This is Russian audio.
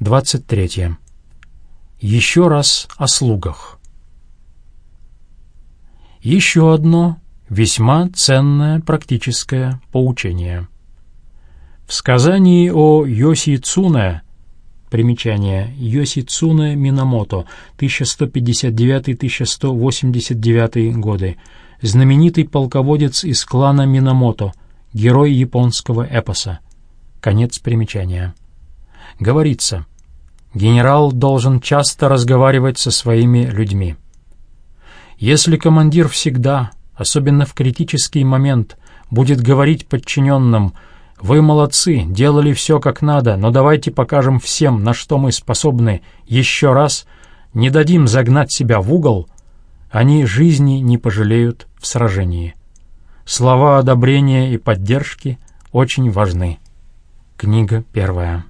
23. Еще раз о слугах. Еще одно весьма ценное практическое поучение. В сказании о Йоси Цуне Примечание. Йоси Цуне Минамото, 1159-1189 годы. Знаменитый полководец из клана Минамото, герой японского эпоса. Конец примечания. Говорится, генерал должен часто разговаривать со своими людьми. Если командир всегда, особенно в критический момент, будет говорить подчиненным – вы молодцы, делали все как надо, но давайте покажем всем, на что мы способны еще раз, не дадим загнать себя в угол, они жизни не пожалеют в сражении. Слова одобрения и поддержки очень важны. Книга первая.